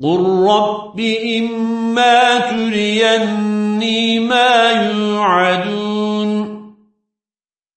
قل رب إما تريني ما يوعدون